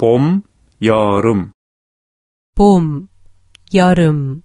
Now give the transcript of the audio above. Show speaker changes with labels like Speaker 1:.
Speaker 1: 봄, 여름.
Speaker 2: 봄, 여름.